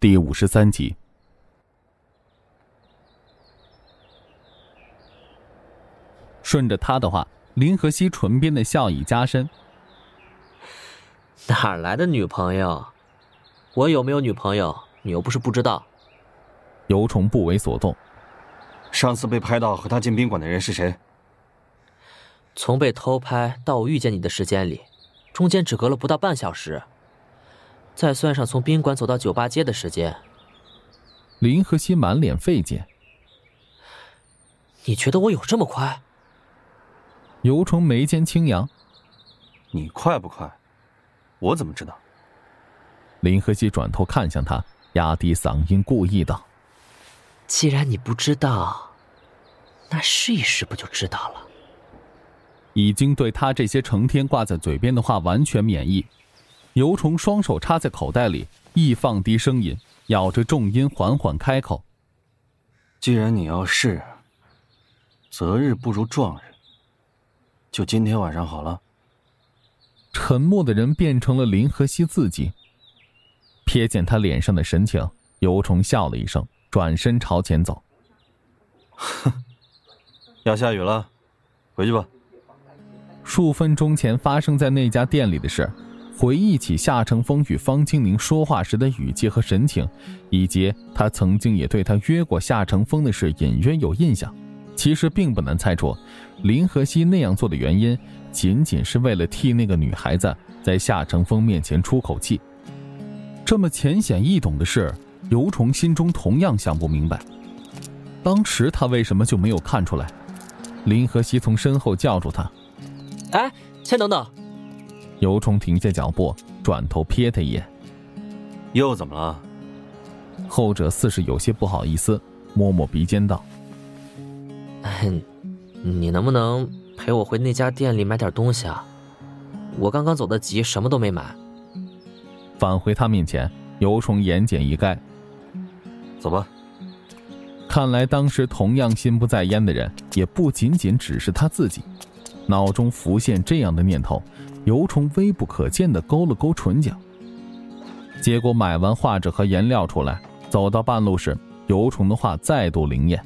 第五十三集。顺着他的话，林和熙唇边的笑意加深。哪来的女朋友？我有没有女朋友？你又不是不知道。尤虫不为所动。上次被拍到和他进宾馆的人是谁？从被偷拍到我遇见你的时间里，中间只隔了不到半小时。再算上从宾馆走到酒吧街的时间，林和熙满脸费解。你觉得我有这么快？尤虫眉间轻扬。你快不快？我怎么知道？林和熙转头看向他，压低嗓音，故意道：“既然你不知道，那试一试不就知道了？”已经对他这些成天挂在嘴边的话完全免疫。尤虫双手插在口袋里，一放低声音，咬着重音，缓缓开口：“既然你要试，择日不如撞日，就今天晚上好了。”沉默的人变成了林和熙自己。瞥见他脸上的神情，尤虫笑了一声，转身朝前走。哼，要下雨了，回去吧。数分钟前发生在那家店里的事。回忆起夏承风与方清宁说话时的语气和神情，以及他曾经也对他约过夏承风的事，隐约有印象。其实并不难猜出，林和熙那样做的原因，仅仅是为了替那个女孩子在夏承风面前出口气。这么浅显易懂的事，尤虫心中同样想不明白。当时他为什么就没有看出来？林和熙从身后叫住他：“哎，先等等。”尤虫停下脚步，转头瞥他一眼。又怎么了？后者似是有些不好意思，摸摸鼻尖道：“你能不能陪我回那家店里买点东西啊？我刚刚走的急，什么都没买。”返回他面前，尤虫言简意赅：“走吧。”看来当时同样心不在焉的人，也不仅仅只是他自己。脑中浮现这样的念头。尤虫微不可见的勾了勾唇角，结果买完画纸和颜料出来，走到半路时，尤虫的话再度灵验。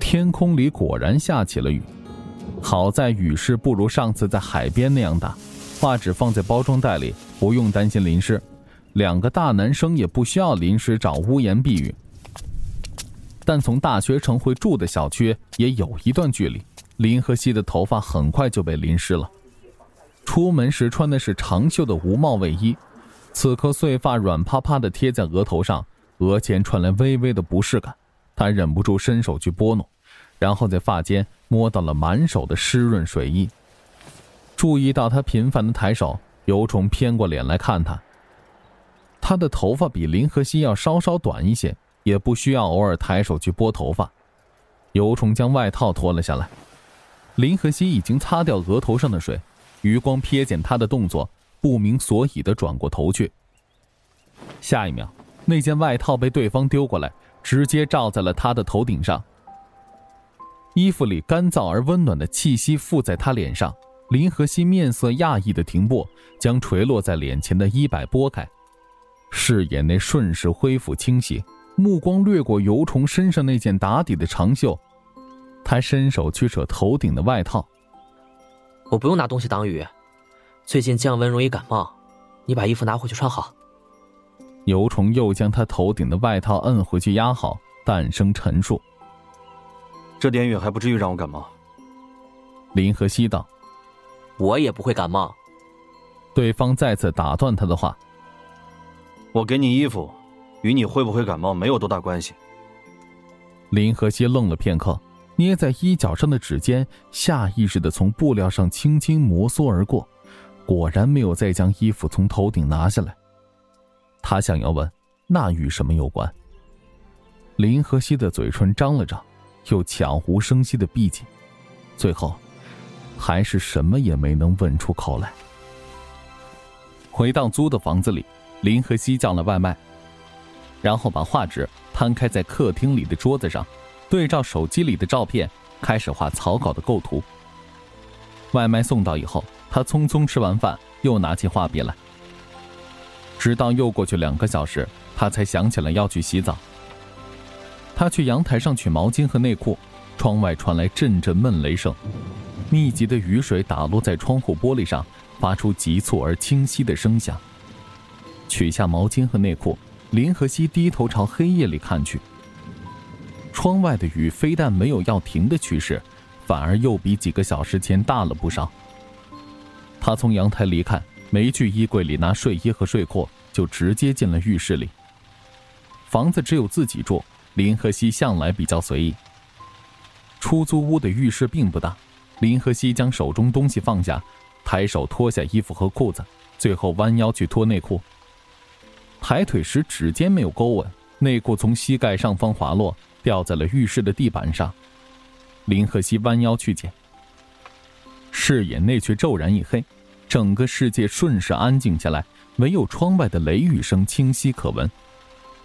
天空里果然下起了雨，好在雨势不如上次在海边那样大，画纸放在包装袋里，不用担心淋湿，两个大男生也不需要临时找屋檐避雨。但从大学城回住的小区也有一段距离，林和熙的头发很快就被淋湿了。出门时穿的是长袖的无帽卫衣，此刻碎发软趴趴的贴在额头上，额前传来微微的不适感。他忍不住伸手去拨弄，然后在发间摸到了满手的湿润水衣。注意到他频繁的抬手，尤虫偏过脸来看他。他的头发比林和熙要稍稍短一些，也不需要偶尔抬手去拨头发。尤虫将外套脱了下来，林和熙已经擦掉额头上的水。余光瞥见他的动作，不明所以的转过头去。下一秒，那件外套被对方丢过来，直接罩在了他的头顶上。衣服里干燥而温暖的气息附在他脸上，林和熙面色讶异的停步，将垂落在脸前的衣摆拨开，视野内瞬时恢复清晰，目光掠过尤虫身上那件打底的长袖，他伸手去扯头顶的外套。我不用拿东西挡雨，最近降温容易感冒，你把衣服拿回去穿好。尤虫又将他头顶的外套摁回去压好，淡声陈述：“这点雨还不至于让我感冒。”林和熙道：“我也不会感冒。”对方再次打断他的话：“我给你衣服，与你会不会感冒没有多大关系。”林和熙愣了片刻。捏在衣角上的指尖下意识的从布料上轻轻摩挲而过，果然没有再将衣服从头顶拿下来。他想要问，那与什么有关？林和熙的嘴唇张了张，又悄无声息的闭紧，最后，还是什么也没能问出口来。回到租的房子里，林和熙叫了外卖，然后把画纸摊开在客厅里的桌子上。对照手机里的照片，开始画草稿的构图。外卖送到以后，他匆匆吃完饭，又拿起画笔来。直到又过去两个小时，他才想起来要去洗澡。他去阳台上取毛巾和内裤，窗外传来阵阵闷雷声，密集的雨水打落在窗户玻璃上，发出急促而清晰的声响。取下毛巾和内裤，林和熙低头朝黑夜里看去。窗外的雨非但没有要停的趋势，反而又比几个小时前大了不少。他从阳台离开，没去衣柜里拿睡衣和睡裤，就直接进了浴室里。房子只有自己住。林和熙向来比较随意。出租屋的浴室并不大，林和熙将手中东西放下，抬手脱下衣服和裤子，最后弯腰去脱内裤。抬腿时指尖没有勾稳，内裤从膝盖上方滑落，掉在了浴室的地板上。林和熙弯腰去捡，视野内却骤然一黑，整个世界瞬时安静下来，唯有窗外的雷雨声清晰可闻。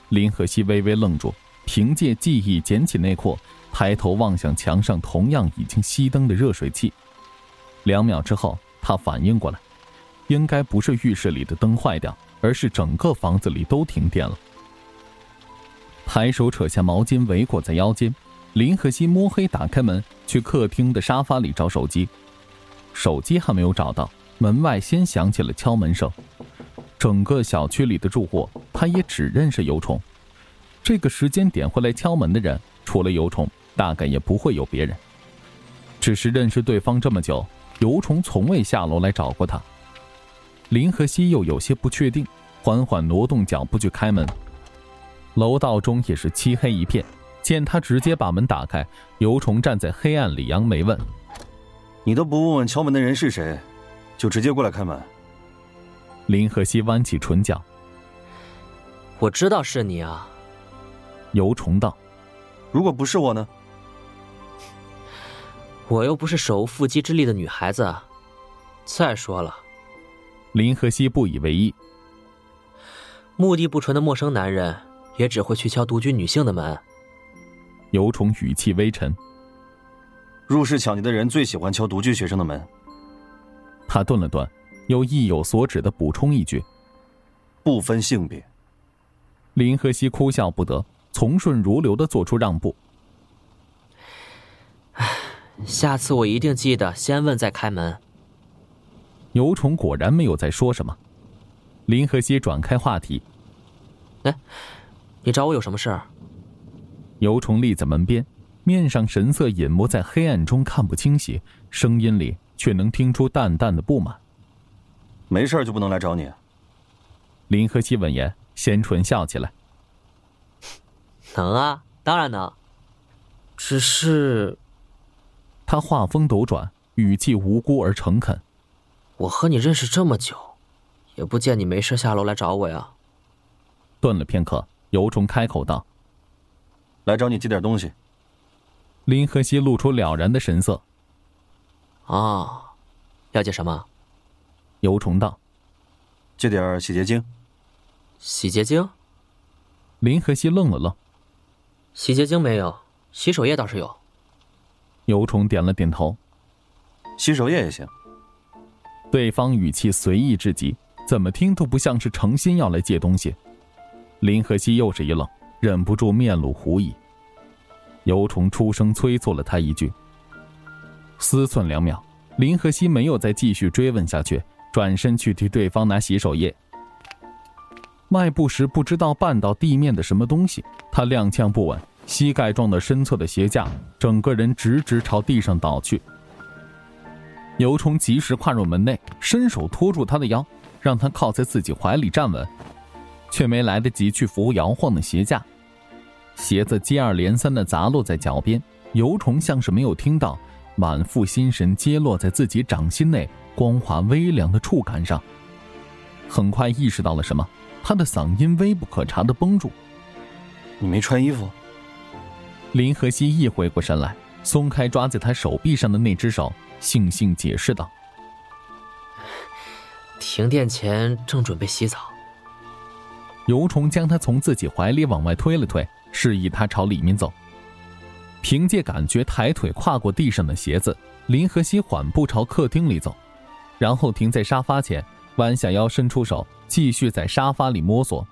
林和熙微微愣住。凭借记忆捡起内裤，抬头望向墙上同样已经熄灯的热水器。两秒之后，他反应过来，应该不是浴室里的灯坏掉，而是整个房子里都停电了。抬手扯下毛巾围裹在腰间，林和熙摸黑打开门，去客厅的沙发里找手机。手机还没有找到，门外先响起了敲门声。整个小区里的住户，他也只认识尤虫。这个时间点会来敲门的人，除了尤虫，大概也不会有别人。只是认识对方这么久，尤虫从未下楼来找过他。林和熙又有些不确定，缓缓挪动脚步去开门。楼道中也是漆黑一片，见他直接把门打开，尤虫站在黑暗里扬眉问：“你都不问问敲门的人是谁，就直接过来开门？”林和熙弯起唇角：“我知道是你啊。”尤虫道：“如果不是我呢？我又不是手无缚鸡之力的女孩子。再说了，林和熙不以为意。目的不纯的陌生男人也只会去敲独居女性的门。”尤虫语气微沉：“入室抢劫的人最喜欢敲独居学生的门。”他顿了顿，又意有所指的补充一句：“不分性别。”林和熙哭笑不得。从顺如流的做出让步。唉，下次我一定记得先问再开门。尤虫果然没有再说什么。林和熙转开话题：“哎，你找我有什么事儿？”尤崇立在门边，面上神色隐没在黑暗中，看不清晰，声音里却能听出淡淡的不满。没事就不能来找你？林和熙闻言，先唇笑起来。能啊，当然能。只是，他话锋斗转，语气无辜而诚恳。我和你认识这么久，也不见你没事下楼来找我呀。顿了片刻，尤虫开口道：“来找你借点东西。”林和熙露出了然的神色。啊，要借什么？尤虫道：“借点洗洁精。”洗洁精。林和熙愣了愣。洗洁精没有，洗手液倒是有。尤虫点了点头，洗手液也行。对方语气随意至极，怎么听都不像是诚心要来借东西。林和熙又是一愣，忍不住面露狐疑。尤虫出声催促了他一句。思忖两秒，林和熙没有再继续追问下去，转身去替对方拿洗手液。迈步时不知道绊到地面的什么东西，他踉跄不稳，膝盖撞到身侧的鞋架，整个人直直朝地上倒去。尤虫及时跨入门内，伸手托住他的腰，让他靠在自己怀里站稳，却没来得及去扶摇晃的鞋架，鞋子接二连三的砸落在脚边。尤虫像是没有听到，满腹心神皆落在自己掌心内光滑微凉的触感上，很快意识到了什么。他的嗓音微不可察的绷住。你没穿衣服？林和熙一回过神来，松开抓在他手臂上的那只手，悻悻解释道：“停电前正准备洗澡。”尤虫将他从自己怀里往外推了推，示意他朝里面走。凭借感觉抬腿跨过地上的鞋子，林和熙缓步朝客厅里走，然后停在沙发前。弯下腰伸出手，继续在沙发里摸索。